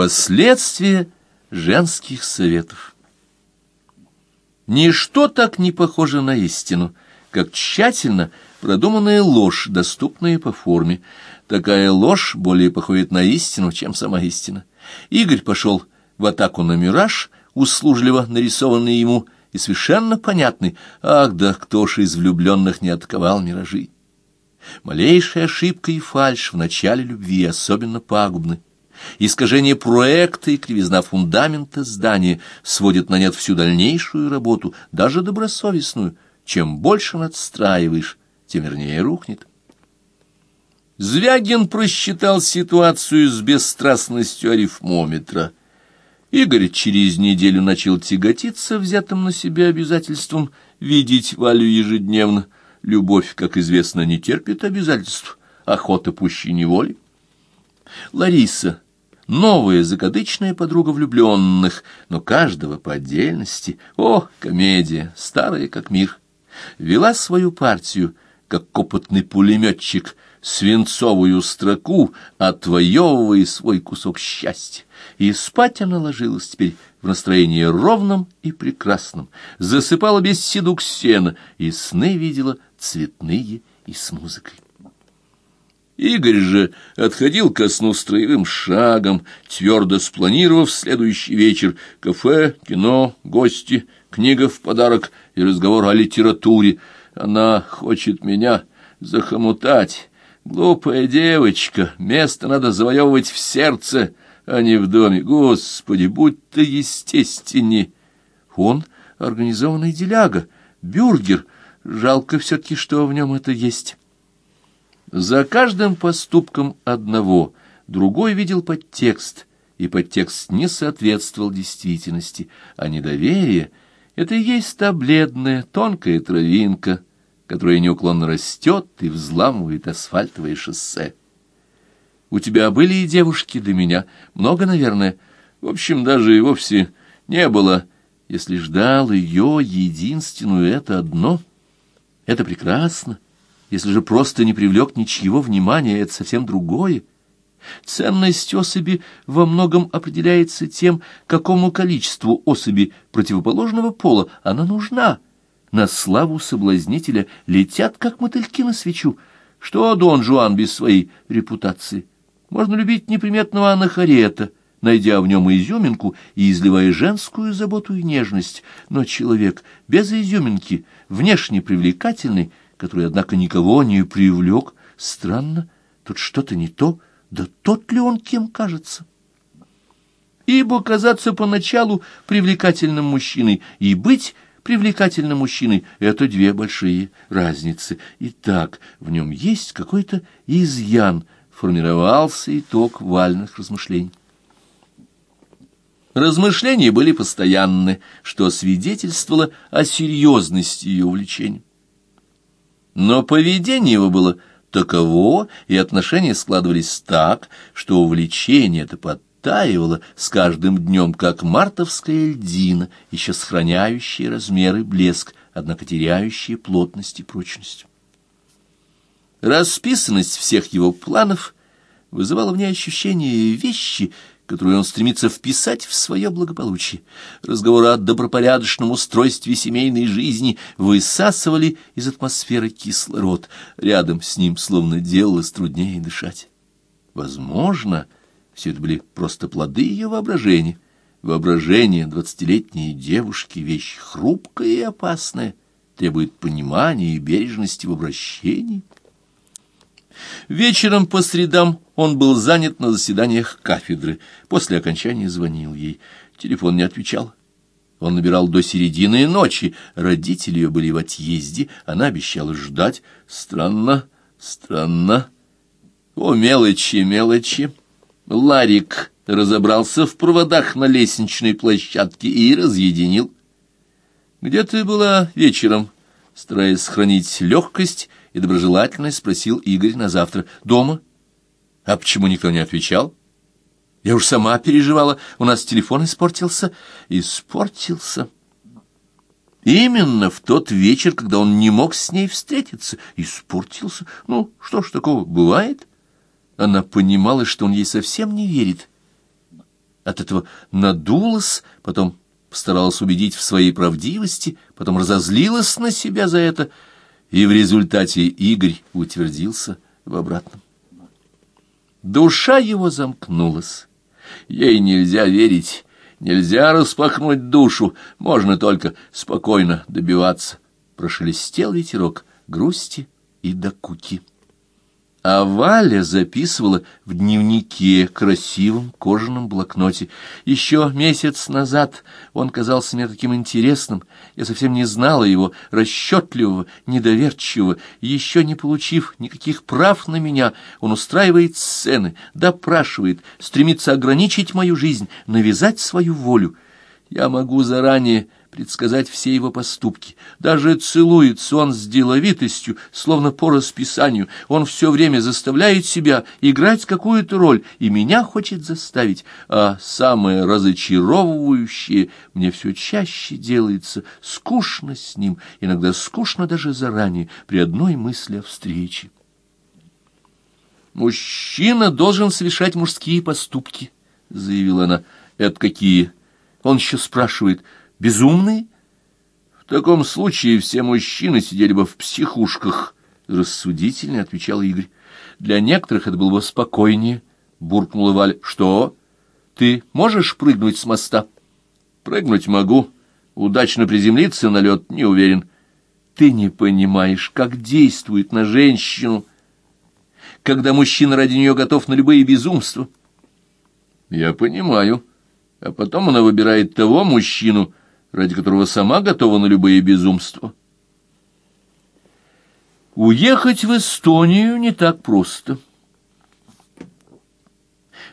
Последствия женских советов. Ничто так не похоже на истину, как тщательно продуманная ложь, доступная по форме. Такая ложь более походит на истину, чем сама истина. Игорь пошел в атаку на мираж, услужливо нарисованный ему, и совершенно понятный. Ах да, кто ж из влюбленных не атаковал миражи? Малейшая ошибка и фальшь в начале любви особенно пагубны. Искажение проекта и кривизна фундамента здания сводят на нет всю дальнейшую работу, даже добросовестную. Чем больше надстраиваешь, тем вернее рухнет. Звягин просчитал ситуацию с бесстрастностью арифмометра. Игорь через неделю начал тяготиться взятым на себя обязательством видеть Валю ежедневно. Любовь, как известно, не терпит обязательств, охота пуще неволи. Лариса новая закадычная подруга влюбленных, но каждого по отдельности. О, комедия, старая как мир. Вела свою партию, как опытный пулеметчик, свинцовую строку, отвоевывая свой кусок счастья. И спать она ложилась теперь в настроении ровном и прекрасном, засыпала без седук сена, и сны видела цветные и с музыкой. Игорь же отходил ко сну строевым шагом, твердо спланировав следующий вечер кафе, кино, гости, книга в подарок и разговор о литературе. Она хочет меня захомутать. Глупая девочка, место надо завоевывать в сердце, а не в доме. Господи, будь ты естественней. Он организованный деляга, бюргер. Жалко все-таки, что в нем это есть. За каждым поступком одного другой видел подтекст, и подтекст не соответствовал действительности, а недоверие — это и есть та бледная, тонкая травинка, которая неуклонно растет и взламывает асфальтовое шоссе. У тебя были и девушки до меня, много, наверное. В общем, даже и вовсе не было. Если ждал ее единственную, это одно. Это прекрасно. Если же просто не привлек ничьего внимания, это совсем другое. Ценность особи во многом определяется тем, какому количеству особи противоположного пола она нужна. На славу соблазнителя летят, как мотыльки на свечу. Что Дон Жуан без своей репутации? Можно любить неприметного анахарета, найдя в нем изюминку и изливая женскую заботу и нежность. Но человек без изюминки, внешне привлекательный, который, однако, никого не привлек. Странно, тут что-то не то, да тот ли он кем кажется? Ибо казаться поначалу привлекательным мужчиной и быть привлекательным мужчиной — это две большие разницы. Итак, в нем есть какой-то изъян, формировался итог вальных размышлений. Размышления были постоянны, что свидетельствовало о серьезности ее увлечения. Но поведение его было таково, и отношения складывались так, что увлечение это подтаивало с каждым днем, как мартовская льдина, еще сохраняющая размеры блеск, однако теряющая плотность и прочность. Расписанность всех его планов вызывала в ней ощущение вещи, которую он стремится вписать в свое благополучие. Разговоры о добропорядочном устройстве семейной жизни высасывали из атмосферы кислород. Рядом с ним словно делалось труднее дышать. Возможно, все это были просто плоды ее воображения. Воображение двадцатилетней девушки — вещь хрупкая и опасная, требует понимания и бережности в обращении. Вечером по средам он был занят на заседаниях кафедры. После окончания звонил ей. Телефон не отвечал. Он набирал до середины ночи. Родители ее были в отъезде. Она обещала ждать. Странно, странно. О, мелочи, мелочи. Ларик разобрался в проводах на лестничной площадке и разъединил. «Где ты была вечером?» Стараясь сохранить легкость, и доброжелательно спросил Игорь на завтра. «Дома?» «А почему никто не отвечал?» «Я уж сама переживала. У нас телефон испортился». «Испортился?» Именно в тот вечер, когда он не мог с ней встретиться, испортился. Ну, что ж такого, бывает? Она понимала, что он ей совсем не верит. от этого надулась, потом постаралась убедить в своей правдивости, потом разозлилась на себя за это, и в результате Игорь утвердился в обратном. Душа его замкнулась. Ей нельзя верить, нельзя распахнуть душу, можно только спокойно добиваться. Прошелестел ветерок грусти и докуки. А Валя записывала в дневнике красивом кожаном блокноте. Еще месяц назад он казался мне таким интересным. Я совсем не знала его, расчетливого, недоверчивого. Еще не получив никаких прав на меня, он устраивает сцены, допрашивает, стремится ограничить мою жизнь, навязать свою волю. Я могу заранее предсказать все его поступки. Даже целуется он с деловитостью, словно по расписанию. Он все время заставляет себя играть какую-то роль, и меня хочет заставить. А самое разочаровывающее мне все чаще делается скучно с ним, иногда скучно даже заранее, при одной мысли о встрече. «Мужчина должен совершать мужские поступки», — заявила она. «Это какие?» Он еще спрашивает — Безумные? В таком случае все мужчины сидели бы в психушках, рассудительно отвечал Игорь. Для некоторых это было бы спокойнее, буркнула Валя. Что? Ты можешь прыгнуть с моста? Прыгнуть могу. Удачно приземлиться на лед не уверен. Ты не понимаешь, как действует на женщину, когда мужчина ради нее готов на любые безумства. Я понимаю. А потом она выбирает того мужчину, ради которого сама готова на любые безумства. Уехать в Эстонию не так просто.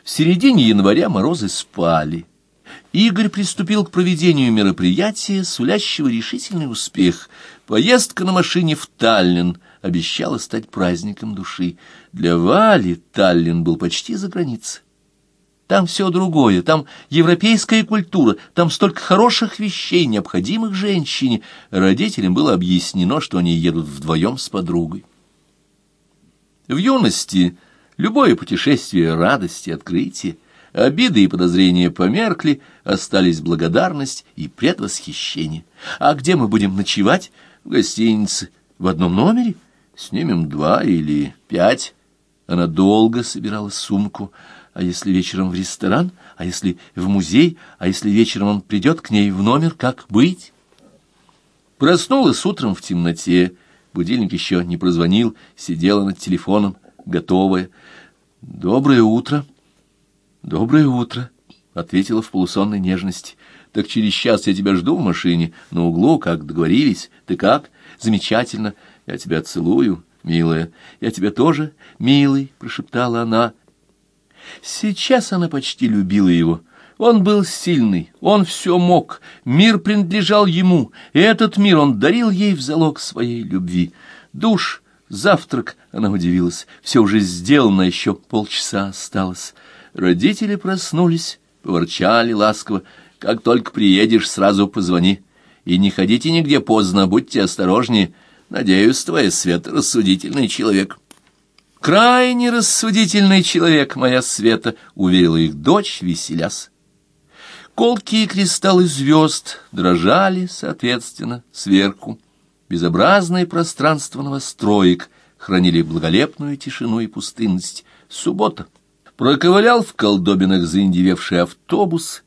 В середине января морозы спали. Игорь приступил к проведению мероприятия, сулящего решительный успех. Поездка на машине в Таллин обещала стать праздником души. Для Вали Таллин был почти за границей. Там все другое, там европейская культура, там столько хороших вещей, необходимых женщине. Родителям было объяснено, что они едут вдвоем с подругой. В юности любое путешествие радости, открытие, обиды и подозрения померкли, остались благодарность и предвосхищение. А где мы будем ночевать? В гостинице. В одном номере? Снимем два или пять. Она долго собирала сумку, а если вечером в ресторан? А если в музей? А если вечером он придет к ней в номер? Как быть? Проснулась утром в темноте. Будильник еще не прозвонил. Сидела над телефоном, готовая. «Доброе утро!» «Доброе утро!» — ответила в полусонной нежности. «Так через час я тебя жду в машине, на углу, как договорились. Ты как? Замечательно. Я тебя целую, милая. Я тебя тоже, милый!» — прошептала она Сейчас она почти любила его. Он был сильный, он все мог, мир принадлежал ему, и этот мир он дарил ей в залог своей любви. Душ, завтрак, она удивилась, все уже сделано, еще полчаса осталось. Родители проснулись, поворчали ласково. «Как только приедешь, сразу позвони. И не ходите нигде поздно, будьте осторожнее. Надеюсь, твоя Света рассудительный человек». «Крайне рассудительный человек, моя Света», — уверила их дочь, веселясь. Колкие кристаллы звезд дрожали, соответственно, сверху. Безобразное пространство новостроек хранили благолепную тишину и пустынность. Суббота. Проковылял в колдобинах заиндевевший автобус,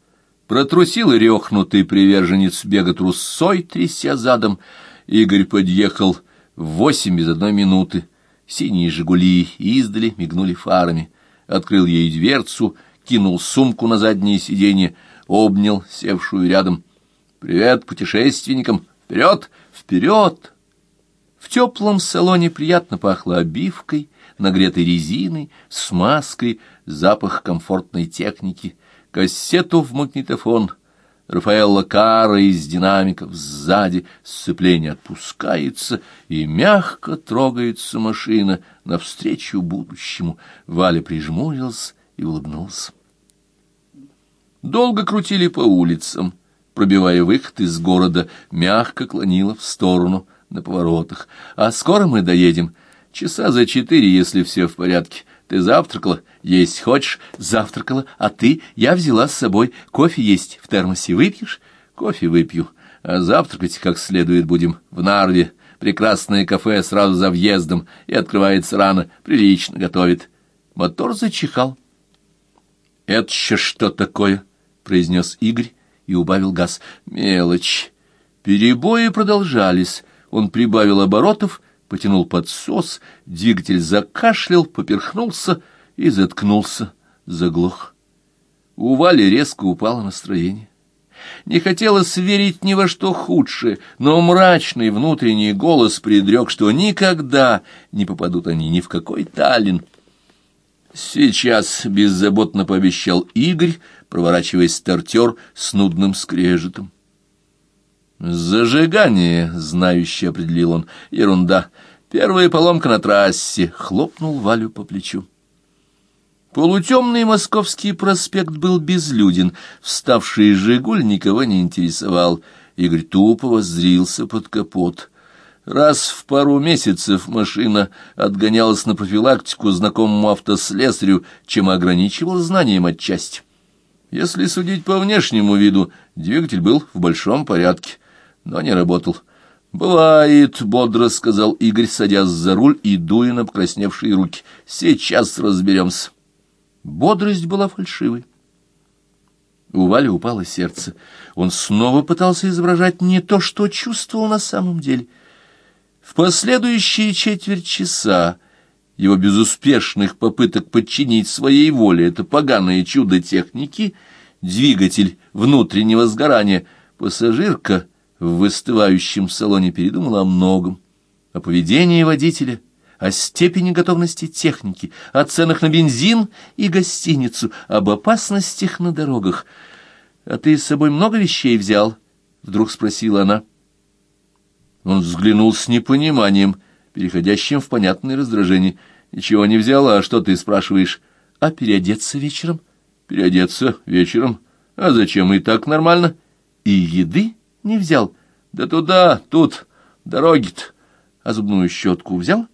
протрусил рехнутый приверженец бега трусой, тряся задом. Игорь подъехал в восемь без одной минуты. Синие «Жигули» издали мигнули фарами. Открыл ей дверцу, кинул сумку на заднее сиденье, обнял севшую рядом. «Привет путешественникам! Вперед! Вперед!» В теплом салоне приятно пахло обивкой, нагретой резиной, смазкой, запах комфортной техники, кассету в магнитофон — Рафаэлла Кара из динамиков сзади, сцепление отпускается, и мягко трогается машина навстречу будущему. Валя прижмурился и улыбнулся. Долго крутили по улицам, пробивая выход из города, мягко клонила в сторону на поворотах. «А скоро мы доедем? Часа за четыре, если все в порядке. Ты завтракала? Есть хочешь? Завтракала. А ты? Я взяла с собой. Кофе есть в термосе. Выпьешь? Кофе выпью. А завтракать как следует будем в Нарве. Прекрасное кафе сразу за въездом и открывается рано. Прилично готовит. Мотор зачихал. «Это еще что такое?» — произнес Игорь и убавил газ. «Мелочь». Перебои продолжались. Он прибавил оборотов, потянул подсос, двигатель закашлял, поперхнулся и заткнулся, заглох. У Вали резко упало настроение. Не хотелось верить ни во что худшее, но мрачный внутренний голос предрек, что никогда не попадут они ни в какой Таллин. Сейчас беззаботно пообещал Игорь, проворачиваясь стартер с нудным скрежетом. «Зажигание», — знающий определил он, — «ерунда. Первая поломка на трассе», — хлопнул Валю по плечу. Полутемный московский проспект был безлюден, вставший «Жигуль» никого не интересовал. Игорь тупо воззрился под капот. Раз в пару месяцев машина отгонялась на профилактику знакомому автослесарю, чем ограничивал знанием отчасти. Если судить по внешнему виду, двигатель был в большом порядке, но не работал. «Бывает», — бодро сказал Игорь, садясь за руль и дуя на покрасневшие руки. «Сейчас разберемся». Бодрость была фальшивой. У Вали упало сердце. Он снова пытался изображать не то, что чувствовал на самом деле. В последующие четверть часа его безуспешных попыток подчинить своей воле это поганое чудо техники, двигатель внутреннего сгорания, пассажирка в выстывающем салоне передумала о многом, о поведении водителя — о степени готовности техники, о ценах на бензин и гостиницу, об опасностях на дорогах. «А ты с собой много вещей взял?» — вдруг спросила она. Он взглянул с непониманием, переходящим в понятное раздражение. «Ничего не взяла, а что ты спрашиваешь?» «А переодеться вечером?» «Переодеться вечером? А зачем? И так нормально». «И еды не взял?» «Да туда, тут, дороги-то». «А зубную щетку взял?»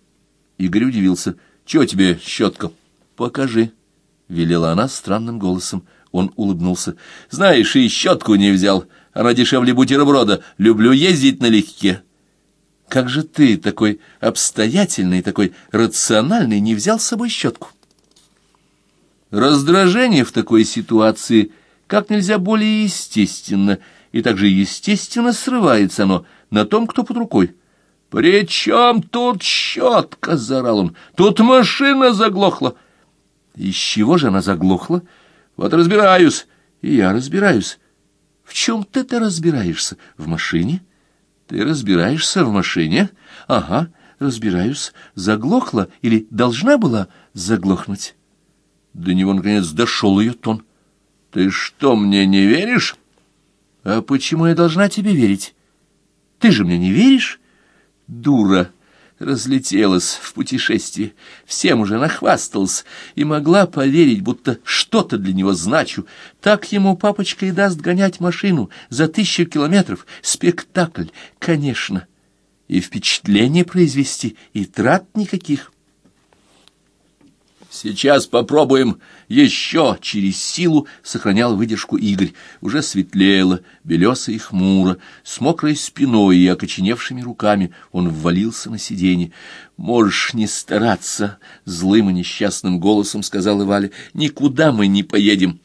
Игорь удивился. «Чего тебе щетка?» «Покажи», — велела она странным голосом. Он улыбнулся. «Знаешь, и щетку не взял. Она дешевле бутерброда. Люблю ездить налегке». «Как же ты, такой обстоятельный, такой рациональный, не взял с собой щетку?» Раздражение в такой ситуации как нельзя более естественно, и также естественно срывается оно на том, кто под рукой. «При чем тут щетка?» — заорал он. «Тут машина заглохла». «Из чего же она заглохла?» «Вот разбираюсь». «И я разбираюсь». «В чем ты-то разбираешься? В машине?» «Ты разбираешься в машине?» «Ага, разбираюсь. Заглохла или должна была заглохнуть?» До него, наконец, дошел ее тон. «Ты что, мне не веришь?» «А почему я должна тебе верить? Ты же мне не веришь?» дура, разлетелась в путешествии, всем уже нахвасталась и могла поверить, будто что-то для него значу. Так ему папочка и даст гонять машину за тысячу километров. Спектакль, конечно. И впечатление произвести, и трат никаких. Сейчас попробуем еще через силу сохранял выдержку Игорь. Уже светлело, белесо и хмуро, с мокрой спиной и окоченевшими руками он ввалился на сиденье. «Можешь не стараться», — злым и несчастным голосом сказала Валя. «Никуда мы не поедем».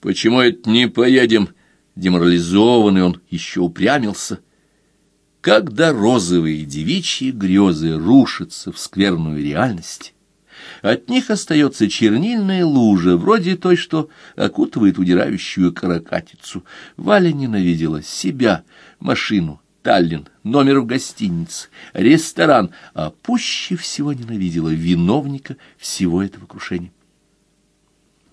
«Почему это не поедем?» Деморализованный он еще упрямился. Когда розовые девичьи грезы рушатся в скверную реальность, от них остается чернильная лужа, вроде той, что окутывает удирающую каракатицу. Валя ненавидела себя, машину, Таллин, номер в гостинице, ресторан, а пуще всего ненавидела виновника всего этого крушения.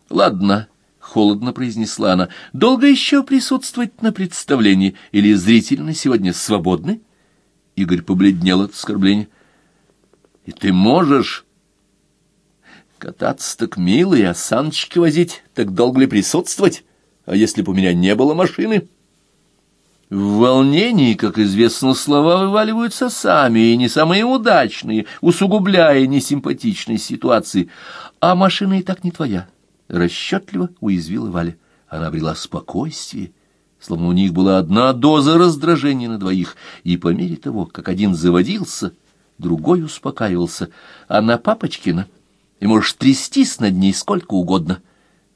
«Ладно», — холодно произнесла она, — «долго еще присутствовать на представлении? Или зрители на сегодня свободны?» Игорь побледнел от оскорбления. «И ты можешь Кататься так мило и осаночки возить, так долго ли присутствовать? А если бы у меня не было машины? В волнении, как известно, слова вываливаются сами, и не самые удачные, усугубляя несимпатичные ситуации. А машина и так не твоя. Расчетливо уязвила Валя. Она обрела спокойствие, словно у них была одна доза раздражения на двоих, и по мере того, как один заводился, другой успокаивался, а на Папочкина и можешь трястись над ней сколько угодно.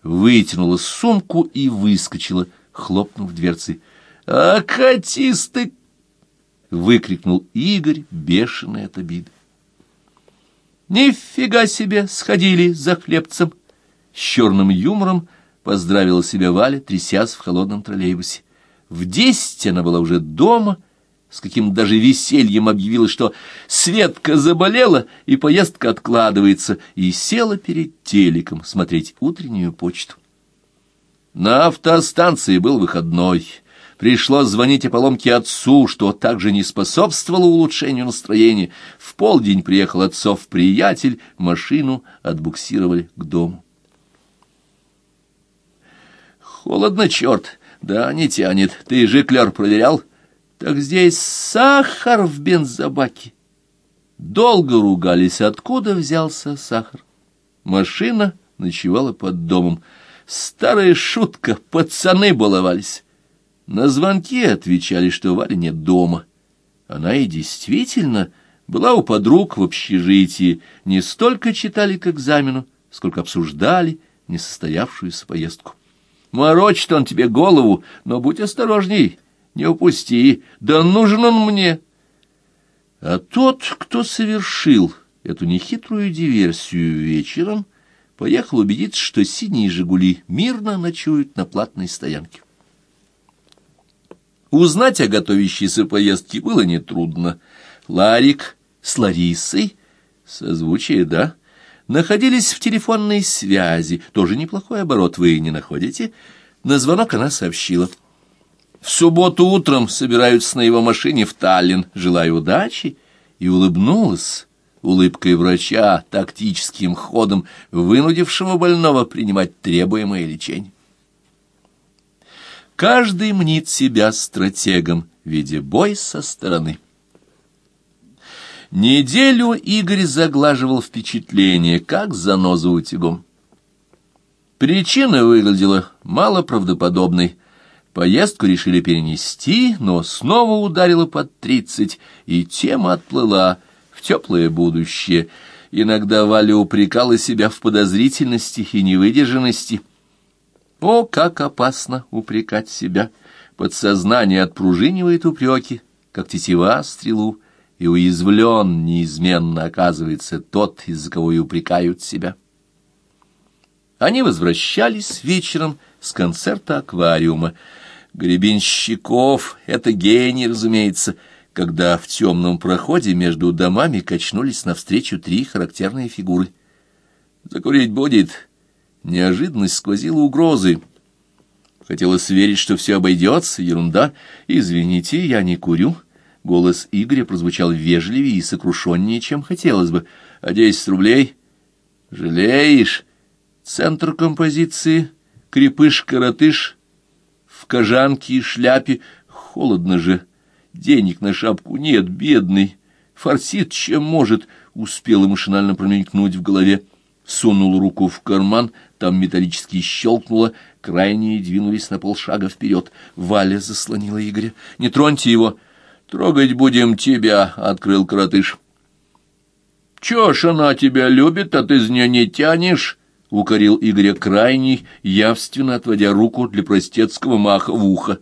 Вытянула сумку и выскочила, хлопнув дверцей. «А катисты!» — выкрикнул Игорь, бешеный от обиды. «Нифига себе! Сходили за хлебцем!» С черным юмором поздравила себя Валя, трясясь в холодном троллейбусе. В десять она была уже дома, с каким даже весельем объявила, что Светка заболела и поездка откладывается, и села перед телеком смотреть утреннюю почту. На автостанции был выходной — Пришлось звонить о поломке отцу, что также не способствовало улучшению настроения. В полдень приехал отцов приятель, машину отбуксировали к дому. Холодно, черт, да не тянет. Ты жиклер проверял? Так здесь сахар в бензобаке. Долго ругались, откуда взялся сахар. Машина ночевала под домом. Старая шутка, пацаны баловались. На звонки отвечали, что Валя нет дома. Она и действительно была у подруг в общежитии, не столько читали к экзамену, сколько обсуждали несостоявшуюся поездку. Морочит он тебе голову, но будь осторожней, не упусти, да нужен он мне. А тот, кто совершил эту нехитрую диверсию вечером, поехал убедиться, что синие «Жигули» мирно ночуют на платной стоянке. Узнать о готовящейся поездке было нетрудно. Ларик с Ларисой, созвучие, да, находились в телефонной связи, тоже неплохой оборот вы не находите. На звонок она сообщила. В субботу утром собираются на его машине в Таллин, желаю удачи, и улыбнулась улыбкой врача, тактическим ходом, вынудившего больного принимать требуемое лечение. Каждый мнит себя стратегом, видя бой со стороны. Неделю Игорь заглаживал впечатление, как заноза утюгом. Причина выглядела малоправдоподобной. Поездку решили перенести, но снова ударила под тридцать, и тема отплыла в теплое будущее. Иногда Валя упрекала себя в подозрительности и невыдержанности — о, как опасно упрекать себя! Подсознание отпружинивает упреки, как тетива стрелу, и уязвлен неизменно оказывается тот, из-за кого и упрекают себя. Они возвращались вечером с концерта аквариума. Гребенщиков — это гений, разумеется, когда в темном проходе между домами качнулись навстречу три характерные фигуры. «Закурить будет?» Неожиданность сквозила угрозы. Хотелось верить, что все обойдется, ерунда. «Извините, я не курю». Голос Игоря прозвучал вежливее и сокрушеннее, чем хотелось бы. «А десять рублей?» «Жалеешь?» Центр композиции, крепыш-коротыш, кожанке и шляпе. Холодно же, денег на шапку нет, бедный. Форсит, чем может, успела машинально промелькнуть в голове. Сунул руку в карман, там металлически щелкнуло, крайние двинулись на полшага вперед. Валя заслонила Игоря. «Не троньте его!» «Трогать будем тебя!» — открыл коротыш. «Чё ж она тебя любит, а ты из нее не тянешь?» — укорил Игоря крайний, явственно отводя руку для простецкого маха в ухо.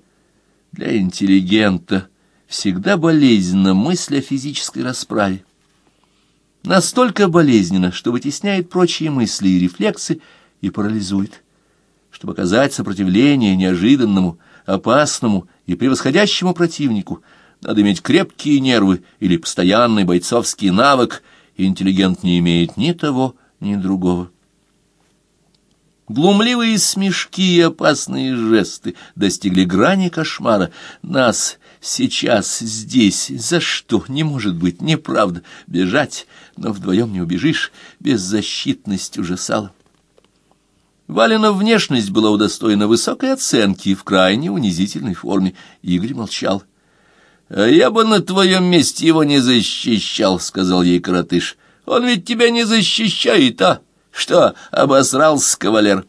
Для интеллигента всегда болезненна мысль о физической расправе. Настолько болезненно, что вытесняет прочие мысли и рефлексы, и парализует. Чтобы оказать сопротивление неожиданному, опасному и превосходящему противнику, надо иметь крепкие нервы или постоянный бойцовский навык, и интеллигент не имеет ни того, ни другого. Глумливые смешки и опасные жесты достигли грани кошмара. Нас сейчас здесь за что? Не может быть, неправда. Бежать, но вдвоем не убежишь. Беззащитность ужасала. Валина внешность была удостоена высокой оценки в крайне унизительной форме. Игорь молчал. «А я бы на твоем месте его не защищал», — сказал ей коротыш. «Он ведь тебя не защищает, а? Что, обосрался кавалер?»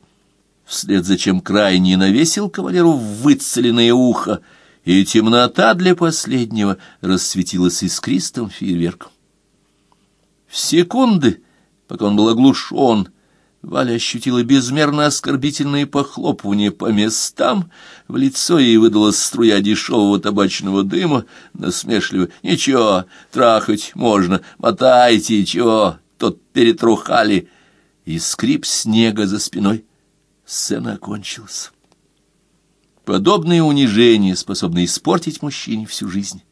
Вслед за чем крайне навесил кавалеру выцеленное ухо, и темнота для последнего рассветилась искристым фейерверком. В секунды, пока он был оглушен, — Валя ощутила безмерно оскорбительные похлопывания по местам, в лицо ей выдалась струя дешевого табачного дыма, насмешливо «Ничего, трахать можно, мотайте, чего, тот перетрухали!» И скрип снега за спиной. Сцена окончилась. Подобные унижения способны испортить мужчине всю жизнь.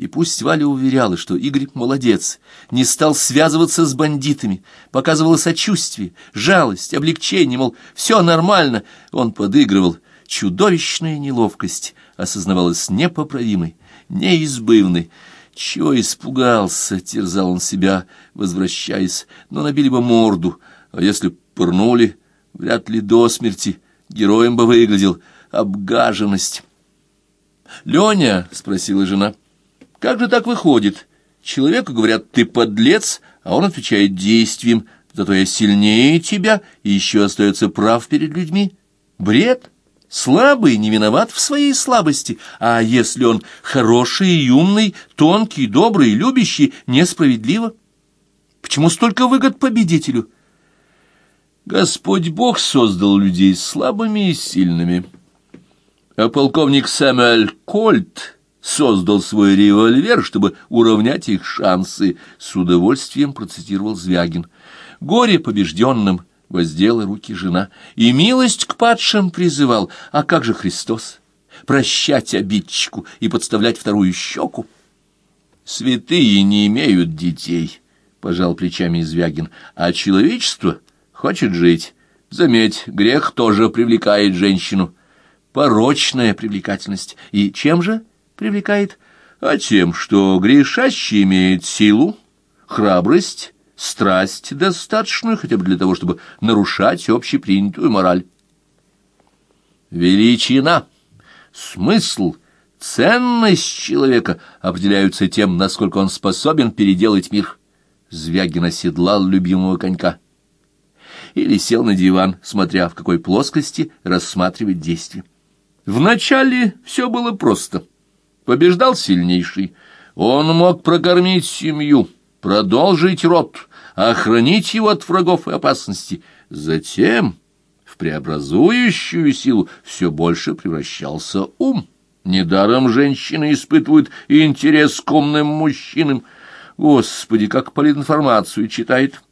И пусть Валя уверяла, что Игорь молодец, не стал связываться с бандитами, показывала сочувствие, жалость, облегчение, мол, все нормально, он подыгрывал. Чудовищная неловкость осознавалась непоправимой, неизбывной. Чего испугался, терзал он себя, возвращаясь, но набили бы морду, а если пырнули, вряд ли до смерти, героем бы выглядел, обгаженность. «Леня?» — спросила жена. Как же так выходит? Человеку говорят «ты подлец», а он отвечает действием «зато я сильнее тебя и еще остается прав перед людьми». Бред? Слабый не виноват в своей слабости, а если он хороший и умный, тонкий, добрый, любящий, несправедливо? Почему столько выгод победителю? Господь Бог создал людей слабыми и сильными. А полковник Сэмюэль Кольт создал свой револьвер, чтобы уравнять их шансы, с удовольствием процитировал Звягин. Горе побежденным воздела руки жена, и милость к падшим призывал. А как же Христос? Прощать обидчику и подставлять вторую щеку? Святые не имеют детей, — пожал плечами Звягин, — а человечество хочет жить. Заметь, грех тоже привлекает женщину. Порочная привлекательность. И чем же? — привлекает, а тем, что грешащий имеет силу, храбрость, страсть достаточную хотя бы для того, чтобы нарушать общепринятую мораль. Величина, смысл, ценность человека определяются тем, насколько он способен переделать мир. Звягин оседлал любимого конька. Или сел на диван, смотря в какой плоскости рассматривать действие. Вначале все было просто — побеждал сильнейший. Он мог прокормить семью, продолжить род, охранить его от врагов и опасностей. Затем в преобразующую силу все больше превращался ум. Недаром женщины испытывают интерес к умным мужчинам. Господи, как политинформацию читает.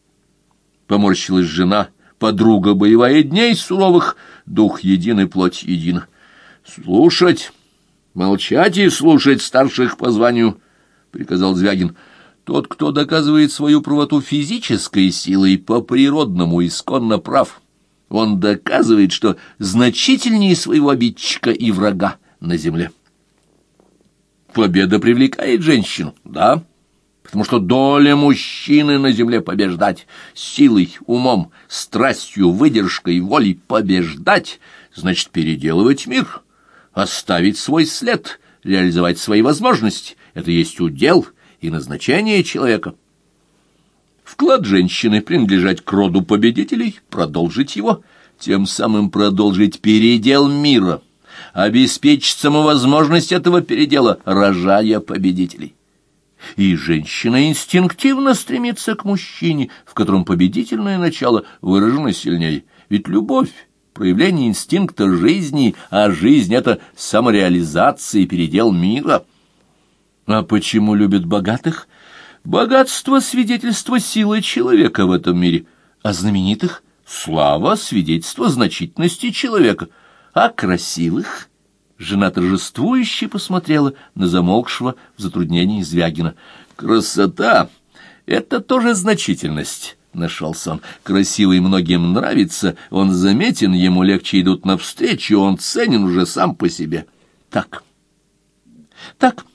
Поморщилась жена, подруга боевая дней суровых, дух един и плоть едина. Слушать Молчать и слушать старших по званию, — приказал Звягин. Тот, кто доказывает свою правоту физической силой, по-природному исконно прав. Он доказывает, что значительнее своего обидчика и врага на земле. Победа привлекает женщину, да, потому что доля мужчины на земле побеждать, силой, умом, страстью, выдержкой, волей побеждать, значит переделывать мир — оставить свой след, реализовать свои возможности. Это есть удел и назначение человека. Вклад женщины принадлежать к роду победителей, продолжить его, тем самым продолжить передел мира, обеспечить самовозможность этого передела, рожая победителей. И женщина инстинктивно стремится к мужчине, в котором победительное начало выражено сильнее. Ведь любовь проявление инстинкта жизни, а жизнь — это самореализация и передел мира. А почему любят богатых? Богатство — свидетельство силы человека в этом мире, а знаменитых — слава — свидетельство значительности человека, а красивых — Жена торжествующе посмотрела на замолкшего в затруднении Звягина. «Красота — это тоже значительность нашелся он. Красивый многим нравится, он заметен, ему легче идут навстречу, он ценен уже сам по себе. Так. Так.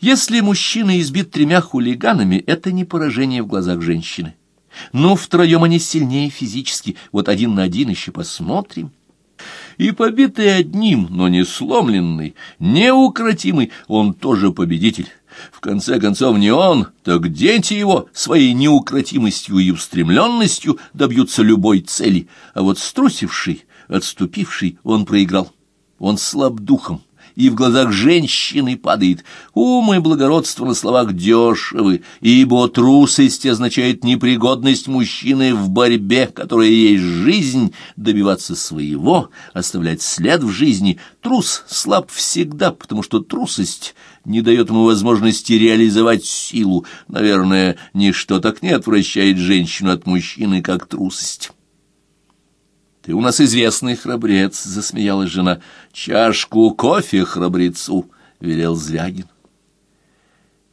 Если мужчина избит тремя хулиганами, это не поражение в глазах женщины. Ну, втроем они сильнее физически, вот один на один еще посмотрим. И побитый одним, но не сломленный, неукротимый, он тоже победитель. В конце концов, не он, так дети его своей неукротимостью и устремленностью добьются любой цели, а вот струсивший, отступивший, он проиграл. Он слаб духом, и в глазах женщины падает. Ум и благородство на словах дешевы, ибо трусость означает непригодность мужчины в борьбе, которая есть жизнь, добиваться своего, оставлять след в жизни. Трус слаб всегда, потому что трусость не дает ему возможности реализовать силу. Наверное, ничто так не отвращает женщину от мужчины, как трусость. «Ты у нас известный храбрец», — засмеялась жена. «Чашку кофе храбрецу», — велел Звягин.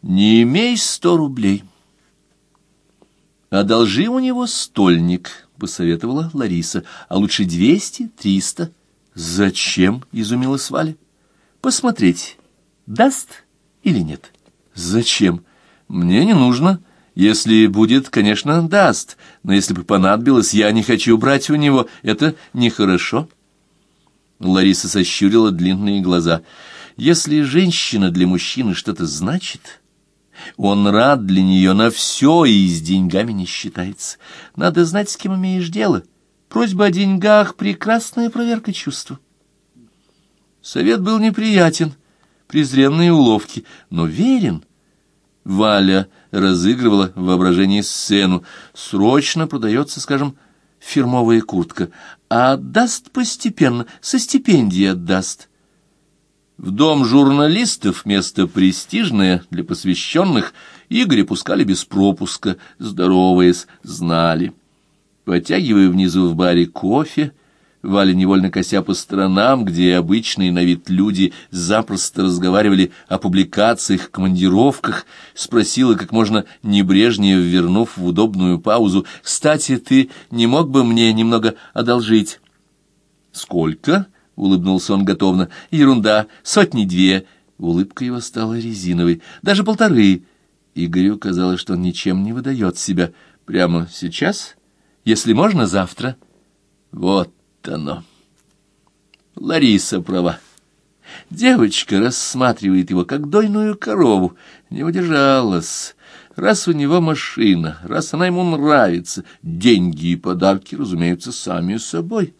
«Не имей сто рублей. Одолжи у него стольник», — посоветовала Лариса, «а лучше двести, триста». «Зачем?» — изумилась Валя. «Посмотреть, даст или нет». «Зачем? Мне не нужно». Если будет, конечно, даст, но если бы понадобилось, я не хочу брать у него, это нехорошо. Лариса сощурила длинные глаза. Если женщина для мужчины что-то значит, он рад для нее на все и с деньгами не считается. Надо знать, с кем имеешь дело. Просьба о деньгах — прекрасная проверка чувства. Совет был неприятен, презренные уловки, но верен — Валя разыгрывала в воображении сцену. Срочно продается, скажем, фирмовая куртка, а отдаст постепенно, со стипендии отдаст. В дом журналистов место престижное для посвященных Игоря пускали без пропуска, здороваясь, знали. Потягивая внизу в баре кофе, Валя, невольно кося по сторонам, где обычные на вид люди запросто разговаривали о публикациях, командировках, спросила как можно небрежнее, вернув в удобную паузу, «Кстати, ты не мог бы мне немного одолжить?» «Сколько?» — улыбнулся он готовно. «Ерунда, сотни-две». Улыбка его стала резиновой. «Даже полторы». Игорю казалось, что он ничем не выдает себя. «Прямо сейчас? Если можно, завтра». «Вот оно. Лариса права. Девочка рассматривает его, как дойную корову. Не удержалась. Раз у него машина, раз она ему нравится, деньги и подарки, разумеются, сами собой.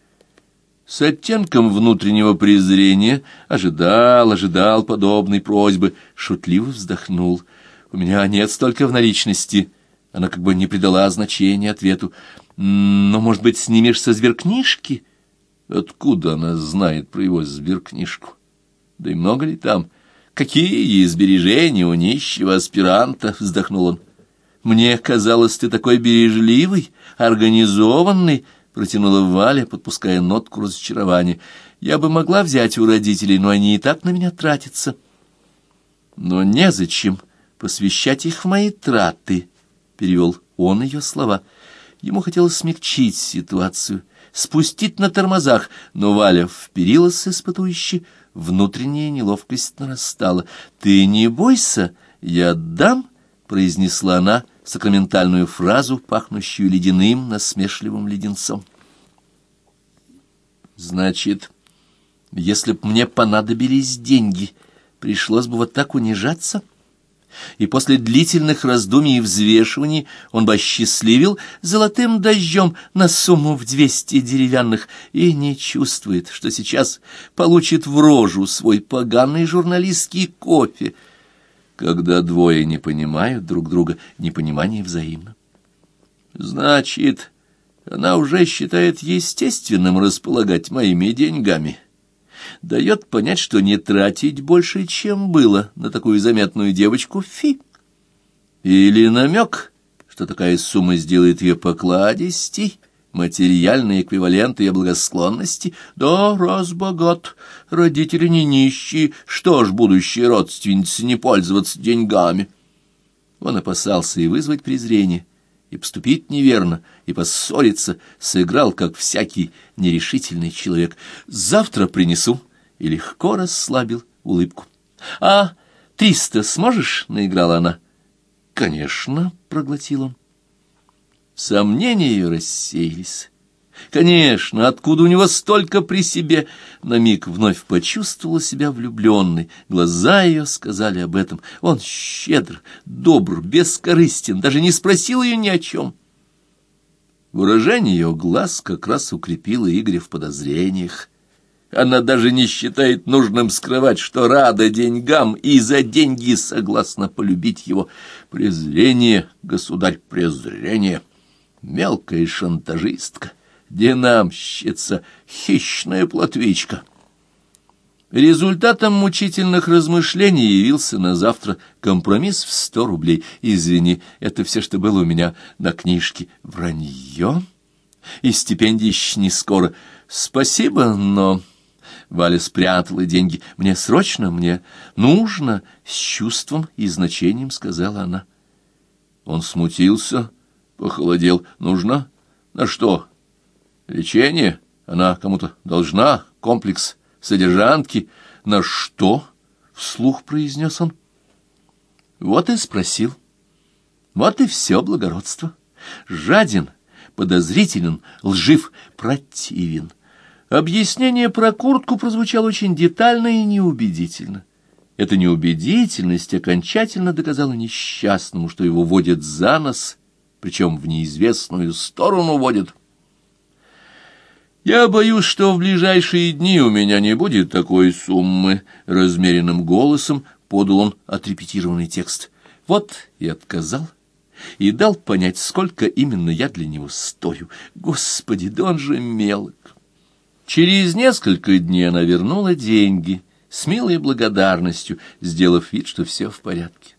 С оттенком внутреннего презрения ожидал, ожидал подобной просьбы, шутливо вздохнул. «У меня нет столько в наличности». Она как бы не придала значения ответу. «Но, может быть, снимешь со зверкнижки?» Откуда она знает про его сберкнижку? Да и много ли там? Какие сбережения у нищего аспиранта, вздохнул он. Мне казалось, ты такой бережливый, организованный, протянула Валя, подпуская нотку разочарования. Я бы могла взять у родителей, но они и так на меня тратятся. Но незачем посвящать их в мои траты, перевел он ее слова. Ему хотелось смягчить ситуацию спустить на тормозах, но Валя вперилась испытующе, внутренняя неловкость нарастала. «Ты не бойся, я отдам», — произнесла она сакраментальную фразу, пахнущую ледяным насмешливым леденцом. «Значит, если б мне понадобились деньги, пришлось бы вот так унижаться?» И после длительных раздумий и взвешиваний он бы осчастливил золотым дождем на сумму в двести деревянных и не чувствует, что сейчас получит в рожу свой поганый журналистский кофе. Когда двое не понимают друг друга, непонимание взаимно. Значит, она уже считает естественным располагать моими деньгами дает понять, что не тратить больше, чем было на такую заметную девочку фи. Или намек, что такая сумма сделает ее покладистей, материальный эквивалент ее благосклонности. Да, раз богат, родители не нищие, что ж будущие родственницы не пользоваться деньгами? Он опасался и вызвать презрение, и поступить неверно, и поссориться, сыграл, как всякий нерешительный человек. «Завтра принесу», и легко расслабил улыбку. «А триста сможешь?» — наиграла она. «Конечно», — проглотил он. Сомнения рассеялись. Конечно, откуда у него столько при себе? На миг вновь почувствовала себя влюбленной. Глаза ее сказали об этом. Он щедр, добр, бескорыстен, даже не спросил ее ни о чем. Выражение ее глаз как раз укрепило Игоря в подозрениях. Она даже не считает нужным скрывать, что рада деньгам и за деньги согласна полюбить его. Презрение, государь, презрение. Мелкая шантажистка динамщица, хищная плотвичка. Результатом мучительных размышлений явился на завтра компромисс в сто рублей. Извини, это все, что было у меня на книжке. Вранье? И стипендия еще не скоро. Спасибо, но... Валя спрятала деньги. «Мне срочно, мне нужно!» С чувством и значением сказала она. Он смутился, похолодел. «Нужно? На что?» Лечение? Она кому-то должна? Комплекс содержанки? На что? Вслух произнес он. Вот и спросил. Вот и все благородство. Жаден, подозрителен, лжив, противен. Объяснение про куртку прозвучало очень детально и неубедительно. Эта неубедительность окончательно доказала несчастному, что его водят за нос, причем в неизвестную сторону водят. «Я боюсь, что в ближайшие дни у меня не будет такой суммы», — размеренным голосом подал он отрепетированный текст. «Вот и отказал» и дал понять, сколько именно я для него стою. Господи, да он же мелок. Через несколько дней она вернула деньги с милой благодарностью, сделав вид, что все в порядке.